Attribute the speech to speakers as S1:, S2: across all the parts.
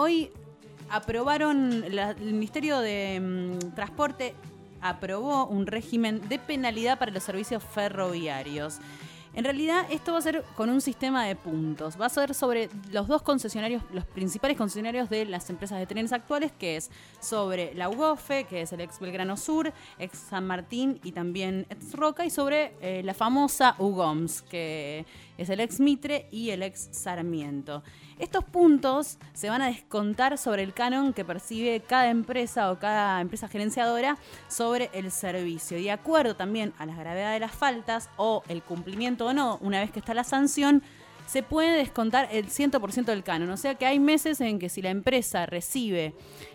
S1: hoy aprobaron, el Ministerio de mm, Transporte aprobó un régimen de penalidad para los servicios ferroviarios. En realidad, esto va a ser con un sistema de puntos. Va a ser sobre los dos concesionarios, los principales concesionarios de las empresas de trenes actuales, que es sobre la UGOFE, que es el ex Belgrano Sur, ex San Martín y también ex Roca, y sobre eh, la famosa UGOMS, que es el ex Mitre y el ex Sarmiento. Estos puntos se van a descontar sobre el canon que percibe cada empresa o cada empresa gerenciadora sobre el servicio. De acuerdo también a la gravedad de las faltas o el cumplimiento o no, una vez que está la sanción, se puede descontar el 100% del canon. O sea que hay meses en que si la empresa recibe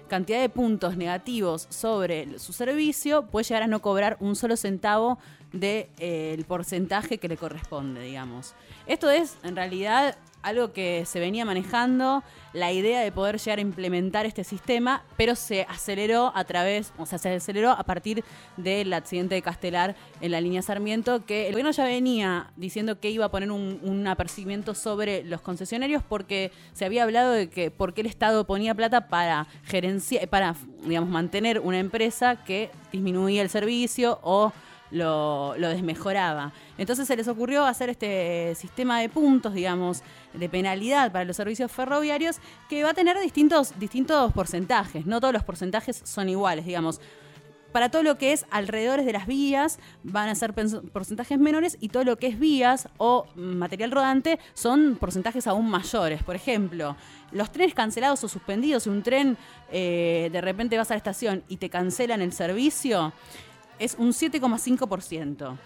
S1: cantidad de puntos negativos sobre su servicio, puede llegar a no cobrar un solo centavo del porcentaje que le corresponde, digamos. Esto es, en realidad, algo que se venía manejando, la idea de poder llegar a implementar este sistema, pero se aceleró a través, o sea, se aceleró a partir del accidente de Castelar en la línea Sarmiento, que el gobierno ya venía diciendo que iba a poner un, apercibimiento sobre los concesionarios porque se había hablado de que por qué el Estado ponía plata para gerenciar, para, digamos, mantener una empresa que disminuía el servicio o lo, desmejoraba. Entonces se les ocurrió hacer este sistema de puntos, digamos, de penalidad para los servicios ferroviarios que va a tener distintos, distintos porcentajes. No todos los porcentajes son iguales, digamos. Para todo lo que es alrededor de las vías van a ser porcentajes menores y todo lo que es vías o material rodante son porcentajes aún mayores. Por ejemplo, los trenes cancelados o suspendidos, si un tren eh, de repente vas a la estación y te cancelan el servicio, es un 7,5%.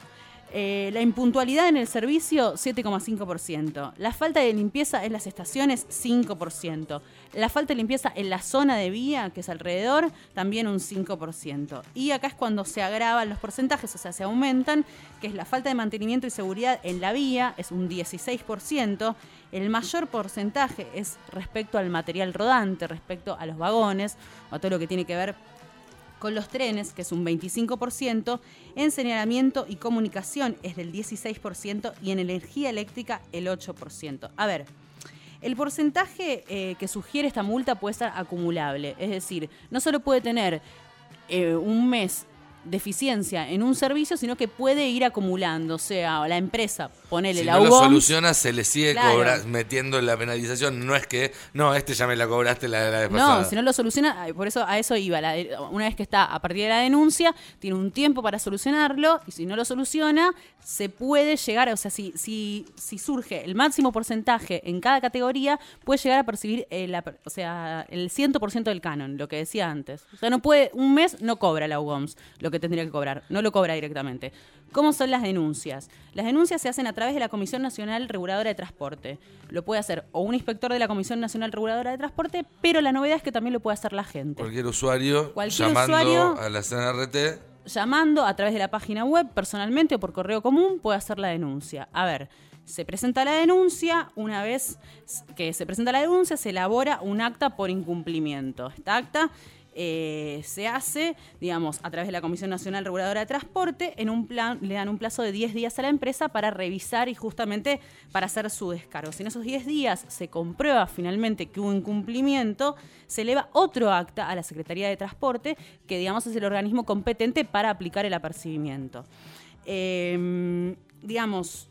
S1: Eh, la impuntualidad en el servicio, 7,5%. La falta de limpieza en las estaciones, 5%. La falta de limpieza en la zona de vía, que es alrededor, también un 5%. Y acá es cuando se agravan los porcentajes, o sea, se aumentan, que es la falta de mantenimiento y seguridad en la vía, es un 16%. El mayor porcentaje es respecto al material rodante, respecto a los vagones, o a todo lo que tiene que ver con los trenes, que es un 25%, en señalamiento y comunicación es del 16% y en energía eléctrica el 8%. A ver, el porcentaje eh, que sugiere esta multa puede ser acumulable, es decir, no solo puede tener eh, un mes deficiencia en un servicio, sino que puede ir acumulando. O sea, la empresa, ponele
S2: si
S1: la
S2: no lo soluciona, se le sigue
S1: Claro.
S2: cobra- metiendo la penalización. No es que, no, este ya me la cobraste la, la vez
S1: No,
S2: pasada.
S1: si no lo soluciona, por eso a eso iba. La de- una vez que está a partir de la denuncia, tiene un tiempo para solucionarlo y si no lo soluciona, se puede llegar, o sea, si, si, si surge el máximo porcentaje en cada categoría, puede llegar a percibir el, o sea, el 100% del canon, lo que decía antes. O sea, no puede, un mes no cobra la UOMS lo que tendría que cobrar, no lo cobra directamente. ¿Cómo son las denuncias? Las denuncias se hacen a través de la Comisión Nacional Reguladora de Transporte. Lo puede hacer o un inspector de la Comisión Nacional Reguladora de Transporte, pero la novedad es que también lo puede hacer la gente.
S2: Cualquier usuario
S1: Cualquier
S2: llamando
S1: usuario-
S2: a la CNRT.
S1: Llamando a través de la página web, personalmente o por correo común, puede hacer la denuncia. A ver, se presenta la denuncia, una vez que se presenta la denuncia, se elabora un acta por incumplimiento. Esta acta eh, se hace, digamos, a través de la Comisión Nacional Reguladora de Transporte, en un plan, le dan un plazo de 10 días a la empresa para revisar y justamente para hacer su descargo. Si en esos 10 días se comprueba finalmente que hubo incumplimiento, se eleva otro acta a la Secretaría de Transporte, que digamos es el organismo competente para aplicar el apercibimiento. Eh, digamos,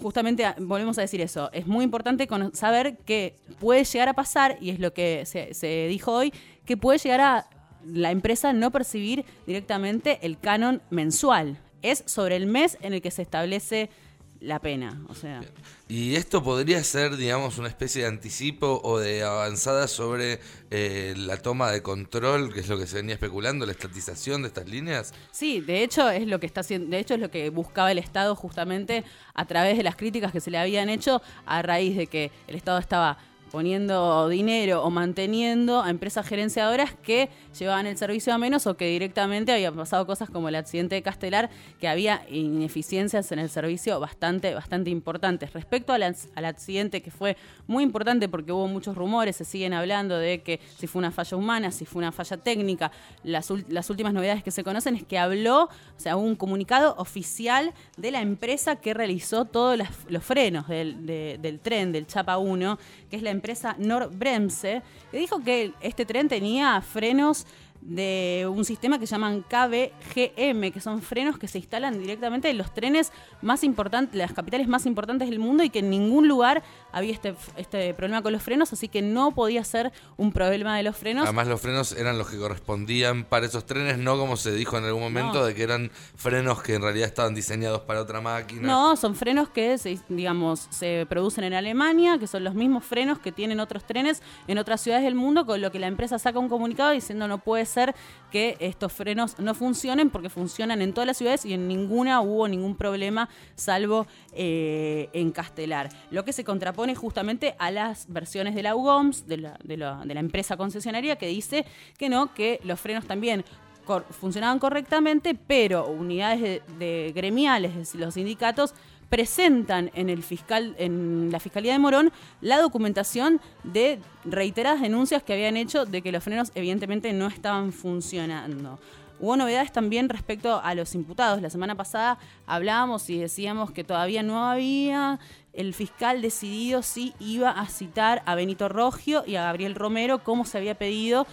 S1: justamente a- volvemos a decir eso. Es muy importante saber que puede llegar a pasar, y es lo que se dijo hoy, que puede llegar a la empresa no percibir directamente el canon mensual. Es sobre el mes en el que se establece la pena. O sea,
S2: Y esto podría ser, digamos, una especie de anticipo o de avanzada sobre eh, la toma de control, que es lo que se venía especulando, la estatización de estas líneas.
S1: Sí, de hecho es lo que está haciendo, de hecho es lo que buscaba el Estado justamente a través de las críticas que se le habían hecho a raíz de que el Estado estaba poniendo dinero o manteniendo a empresas gerenciadoras que llevaban el servicio a menos o que directamente había pasado cosas como el accidente de Castelar, que había ineficiencias en el servicio bastante, bastante importantes. Respecto al, al accidente que fue muy importante porque hubo muchos rumores, se siguen hablando de que si fue una falla humana, si fue una falla técnica, las, las últimas novedades que se conocen es que habló, o sea, hubo un comunicado oficial de la empresa que realizó todos los frenos del, de- del tren, del Chapa 1, que es la empresa empresa Norbremse, que dijo que este tren tenía frenos de un sistema que llaman KBGM, que son frenos que se instalan directamente en los trenes más importantes, las capitales más importantes del mundo y que en ningún lugar había este, este problema con los frenos, así que no podía ser un problema de los frenos.
S2: Además los frenos eran los que correspondían para esos trenes, no como se dijo en algún momento, de que eran frenos que en realidad estaban diseñados para otra máquina.
S1: No, son frenos que se, digamos, se producen en Alemania, que son los mismos frenos que tienen otros trenes en otras ciudades del mundo, con lo que la empresa saca un comunicado diciendo no puede ser que estos frenos no funcionen porque funcionan en todas las ciudades y en ninguna hubo ningún problema salvo eh, en Castelar. Lo que se contrapone justamente a las versiones de la UGOMS, de la, de la empresa concesionaria, que dice que no, que los frenos también funcionaban correctamente, pero unidades de, gremiales, es decir, los sindicatos, presentan en el fiscal, en la Fiscalía de Morón, la documentación de reiteradas denuncias que habían hecho de que los frenos evidentemente no estaban funcionando. Hubo novedades también respecto a los imputados. La semana pasada hablábamos y decíamos que todavía no había el fiscal decidido si iba a citar a Benito Rogio y a Gabriel Romero como se había pedido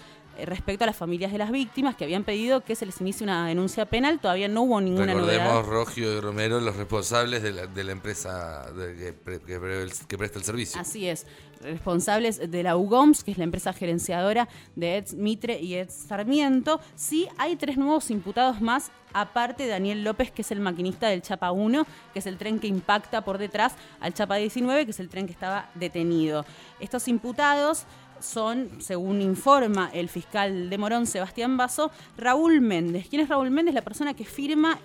S1: respecto a las familias de las víctimas que habían pedido que se les inicie una denuncia penal. Todavía no hubo ninguna
S2: Recordemos,
S1: novedad.
S2: Rogio y Romero, los responsables de la, de la empresa que, que, presta el servicio.
S1: Así es, responsables de la UGOMS, que es la empresa gerenciadora de Eds Mitre y Eds Sarmiento. Sí, hay tres nuevos imputados más, aparte de Daniel López, que es el maquinista del Chapa 1, que es el tren que impacta por detrás al Chapa 19, que es el tren que estaba detenido. Estos imputados son, según informa el fiscal de Morón, Sebastián Basso, Raúl Méndez. ¿Quién es Raúl Méndez? La persona que firma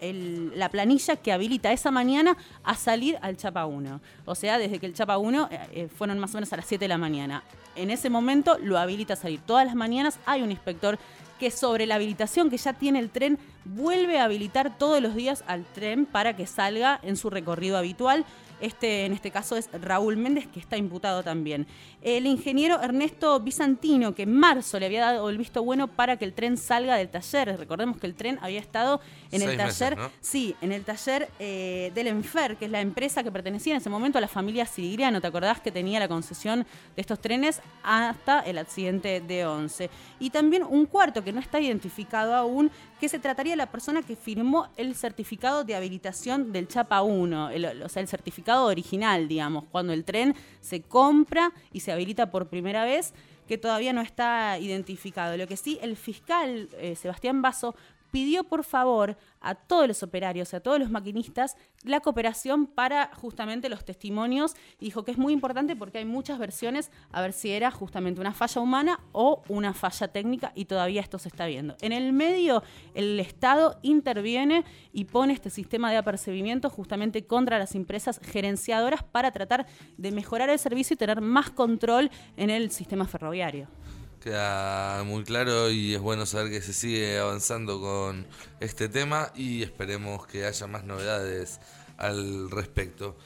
S1: la planilla que habilita esa mañana a salir al Chapa 1. O sea, desde que el Chapa 1 eh, eh, fueron más o menos a las 7 de la mañana. En ese momento lo habilita a salir. Todas las mañanas hay un inspector que sobre la habilitación que ya tiene el tren vuelve a habilitar todos los días al tren para que salga en su recorrido habitual. Este, en este caso es Raúl Méndez, que está imputado también. El ingeniero Ernesto Bizantino, que en marzo le había dado el visto bueno para que el tren salga del taller. Recordemos que el tren había estado en el taller, sí, en el taller eh, del Enfer, que es la empresa que pertenecía en ese momento a la familia Sirigliano. ¿Te acordás que tenía la concesión de estos trenes hasta el accidente de Once? Y también un cuarto que no está identificado aún, que se trataría la persona que firmó el certificado de habilitación del Chapa 1, o sea, el certificado original, digamos, cuando el tren se compra y se habilita por primera vez que todavía no está identificado. Lo que sí, el fiscal eh, Sebastián Basso pidió por favor a todos los operarios, a todos los maquinistas, la cooperación para justamente los testimonios. Dijo que es muy importante porque hay muchas versiones a ver si era justamente una falla humana o una falla técnica y todavía esto se está viendo. En el medio, el Estado interviene y pone este sistema de apercibimiento justamente contra las empresas gerenciadoras para tratar de mejorar el servicio y tener más control en el sistema ferroviario.
S2: Queda muy claro y es bueno saber que se sigue avanzando con este tema y esperemos que haya más novedades al respecto.